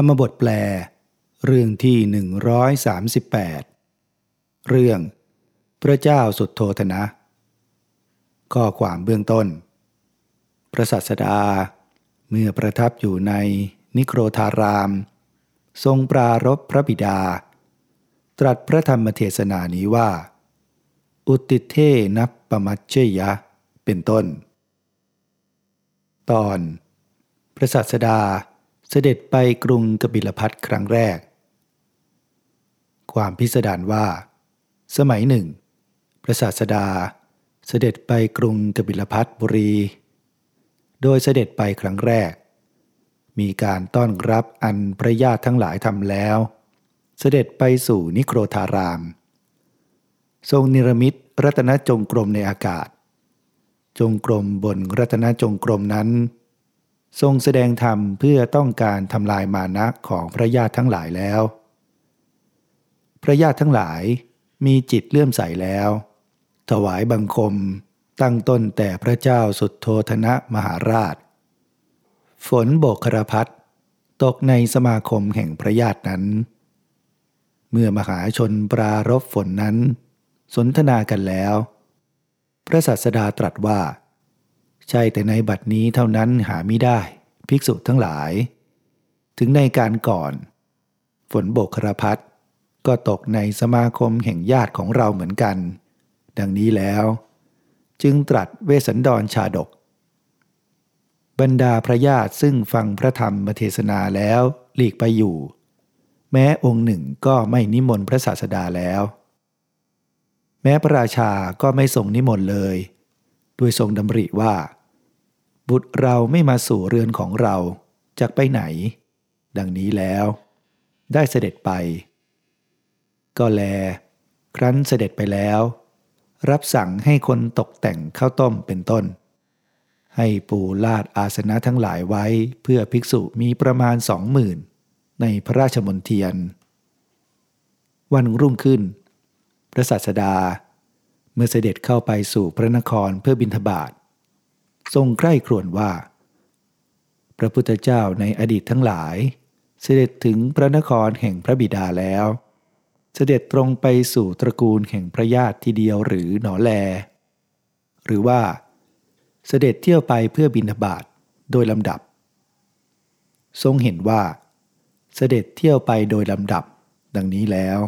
ธรรมบทแปล เรื่องที่ 138 เรื่อง พระเจ้าสุดโทธนะ ข้อความเบื้องต้น พระสัสดา เมื่อประทับอยู่ในนิโครธาราม ทรงปรารบพระบิดา ตรัสพระธรรมเทศนานี้ว่า อุติเทนับปมัจเจยะ เป็นต้น ตอน พระสัสดา เสด็จไปกรุงกบิลพัทครั้งแรก ความพิสดารว่า สมัยหนึ่ง พระศาสดาเสด็จไปกรุงกบิลพัทบุรี โดยเสด็จไปครั้งแรก มีการต้อนรับอันพระญาติทั้งหลายทำแล้ว เสด็จไปสู่นิโครธาราม ทรงนิรมิตรัตนจงกรมในอากาศ จงกรมบนรัตนจงกรมนั้น ทรงแสดงธรรมเพื่อต้องการทำลายมานะของพระญาติทั้งหลายแล้ว พระญาติทั้งหลายมีจิตเลื่อมใสแล้ว ถวายบังคมตั้งต้นแต่พระเจ้าสุดโทธนะมหาราช ฝนโบกครพัดตกในสมาคมแห่งพระญาตินั้น เมื่อมหาชนปรารบฝนนั้น สนทนากันแล้ว พระสัสดาตรัสว่า ใช่แต่ในบัดนี้เท่านั้นหาไม่ได้ ภิกษุทั้งหลาย ถึงในการก่อน ฝนโบกครพัดก็ตกในสมาคมแห่งญาติของเราเหมือนกัน ดังนี้แล้ว จึงตรัสเวสันดรชาดก บรรดาพระญาติซึ่งฟังพระธรรมเทศนาแล้วหลีกไปอยู่ แม้องค์หนึ่งก็ไม่นิมนต์พระศาสดาแล้ว แม้พระราชาก็ไม่ส่งนิมนต์เลย ด้วยทรงดำริว่า บุตรเราไม่มาสู่เรือนของเราจากไปไหน ดังนี้แล้ว ได้เสด็จไป ก็แล ครั้นเสด็จไปแล้ว รับสั่งให้คนตกแต่งข้าวต้มเป็นต้น ให้ปูลาดอาสนะทั้งหลายไว้เพื่อภิกษุมีประมาณสองหมื่นในพระราชมนเทียน วันรุ่งขึ้น พระสัสดา เมื่อเสด็จเข้าไปสู่พระนครเพื่อบิณฑบาต ทรงใกล้ครวญว่า พระพุทธเจ้าในอดีตทั้งหลาย เสด็จถึงพระนครแห่งพระบิดาแล้ว เสด็จตรงไปสู่ตระกูลแห่งพระญาติทีเดียวหรือหนอแล หรือว่า เสด็จเที่ยวไปเพื่อบินบาตโดยลำดับ ทรงเห็นว่า เสด็จเที่ยวไปโดยลำดับ ดังนี้แล้ว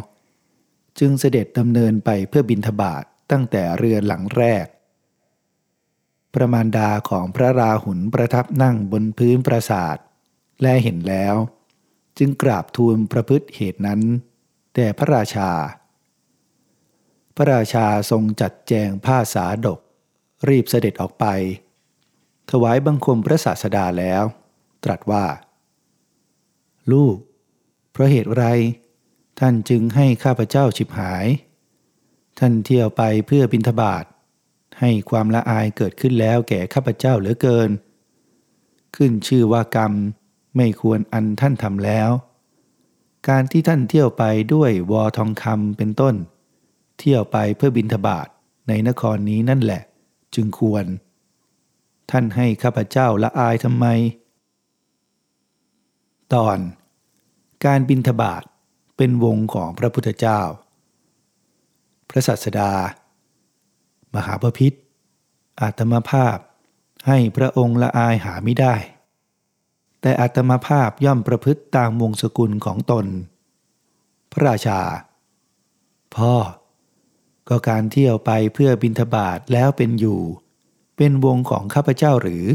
จึงเสด็จดำเนินไปเพื่อบินทบาทตั้งแต่เรือหลังแรก พระมารดาของพระราหุลประทับนั่งบนพื้นปราสาท และเห็นแล้ว จึงกราบทูลประพฤติเหตุนั้น แต่พระราชา พระราชาทรงจัดแจงผ้าสาดก รีบเสด็จออกไป ถวายบังคมพระศาสดาแล้ว ตรัสว่า ลูก เพราะเหตุไร ท่านจึงให้ข้าพเจ้าฉิบหาย ท่านเที่ยวไปเพื่อบิณฑบาต ให้ความละอายเกิดขึ้นแล้วแก่ข้าพเจ้าเหลือเกิน ขึ้นชื่อว่ากรรมไม่ควรอันท่านทำแล้ว การที่ท่านเที่ยวไปด้วยวอทองคำเป็นต้น เที่ยวไปเพื่อบินทบาทในนครนี้นั่นแหละ จึงควร ท่านให้ข้าพเจ้าละอายทำไม ตอน การบินทบาทเป็นวงของพระพุทธเจ้า พระสัสดา มหาพพิษอาตมาภาพ ให้พระองค์ละอายหาไม่ได้ แต่อาตมาภาพย่อมประพฤติตามวงศกุลของตน พระราชา พ่อ ก็การเที่ยวไปเพื่อบินทบาทแล้วเป็นอยู่ เป็นวงของข้าพเจ้าหรือ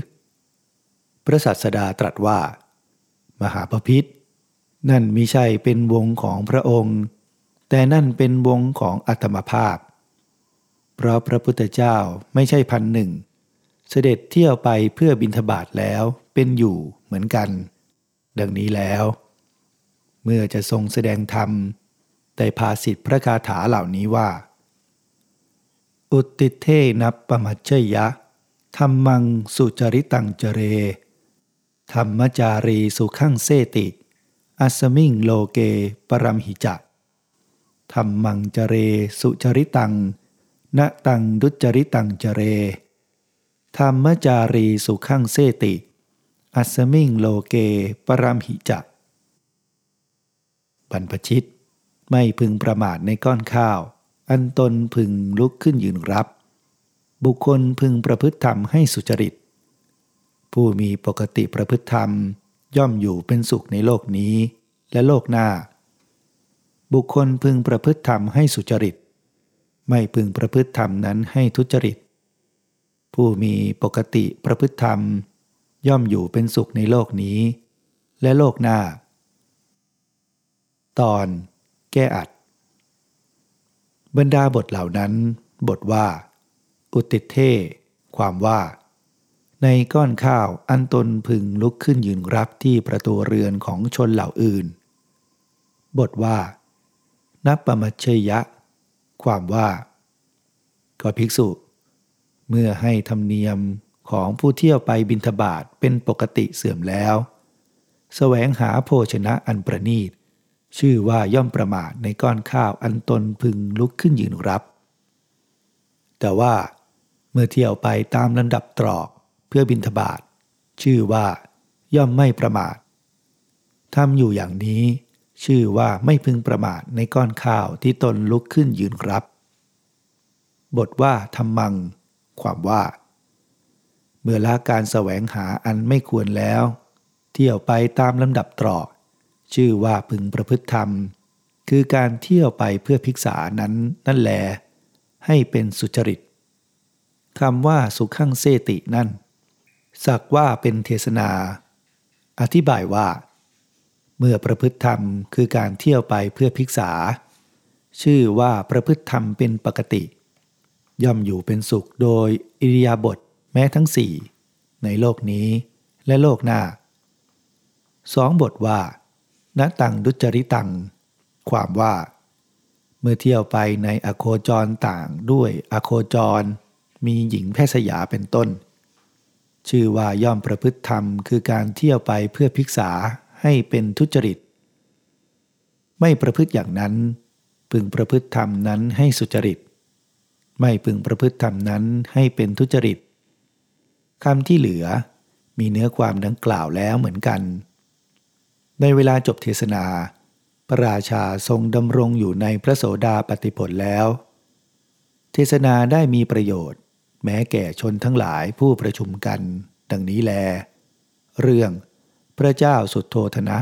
พระสัสดาตรัสว่า มหาพพิษนั่นมิใช่เป็นวงของพระองค์ แต่นั่นเป็นวงของอัตมภาพ เพราะพระพุทธเจ้าไม่ใช่พันหนึ่ง เสด็จเที่ยวไปเพื่อบินทบาทแล้วเป็นอยู่เหมือนกัน ดังนี้แล้ว เมื่อจะทรงแสดงธรรมได้พาสิทธิพระคาถาเหล่านี้ว่า อุติเทนับปมัจเจยะธรรมังสุจริตังเจเร ธรรมจารีสุขังเซติอัสมิงโลเกปรัมหิจักธรรมังเจเรสุจริตัง ณตังดุจริตังเจเร ธรรมจารีสุขังเซติ อัสมิงโลเกปรามหิจักบรรพชิต ไม่พึงประมาทในก้อนข้าว อันตนพึงลุกขึ้นยืนรับ บุคคลพึงประพฤติธรรมให้สุจริต ผู้มีปกติประพฤติธรรมย่อมอยู่เป็นสุขในโลกนี้และโลกหน้า บุคคลพึงประพฤติธรรมให้สุจริต ไม่พึงประพฤติธรรมนั้นให้ทุจริต ผู้มีปกติประพฤติธรรม ย่อมอยู่เป็นสุขในโลกนี้ และโลกหน้า ตอน แก้อัด บรรดาบทเหล่านั้น บทว่า อุติเทความว่า ในก้อนข้าวอันตนพึงลุกขึ้นยืนรับที่ประตูเรือนของชนเหล่าอื่น บทว่านับปมัชเชยะ ความว่าก็ภิกษุ เมื่อให้ธรรมเนียมของผู้เที่ยวไปบินทบาทเป็นปกติเสื่อมแล้วแสวงหาโภชนะอันประนีต ชื่อว่าย่อมประมาทในก้อนข้าวอันตนพึงลุกขึ้นยืนรับ แต่ว่าเมื่อเที่ยวไปตามลำดับตรอกเพื่อบินทบาทชื่อว่าย่อมไม่ประมาททำอยู่อย่างนี้ ชื่อว่าไม่พึงประมาทในก้อนข้าวที่ตนลุกขึ้นยืนรับ บทว่าทำมัง ความว่า เมื่อละการแสวงหาอันไม่ควรแล้ว เที่ยวไปตามลำดับตรอกชื่อว่าพึงประพฤติธรรม คือการเที่ยวไปเพื่อภิกษานั้นนั่นแล ให้เป็นสุจริตคำว่าสุขังเซตินั่น สักว่าเป็นเทศนา อธิบายว่า เมื่อประพฤติธรรมคือการเที่ยวไปเพื่อภิกษา ชื่อว่าประพฤติธรรมเป็นปกติ ย่อมอยู่เป็นสุขโดยอิริยาบถแม้ทั้งสี่ในโลกนี้และโลกหน้าสองบทว่าณตังดุจริตัง ความว่า เมื่อเที่ยวไปในอโคจรต่างด้วยอโคจร มีหญิงแพทย์สยาเป็นต้น ชื่อว่าย่อมประพฤติธรรมคือการเที่ยวไปเพื่อภิกษา ให้เป็นทุจริต ไม่ประพฤติอย่างนั้น พึงประพฤติธรรมนั้นให้สุจริต ไม่พึงประพฤติธรรมนั้นให้เป็นทุจริตคำที่เหลือมีเนื้อความดังกล่าวแล้วเหมือนกัน ในเวลาจบเทศนา พระราชาทรงดำรงอยู่ในพระโสดาปฏิผลแล้ว เทศนาได้มีประโยชน์ แม้แก่ชนทั้งหลายผู้ประชุมกัน ดังนี้แล เรื่อง พระเจ้าสุดโทธนะ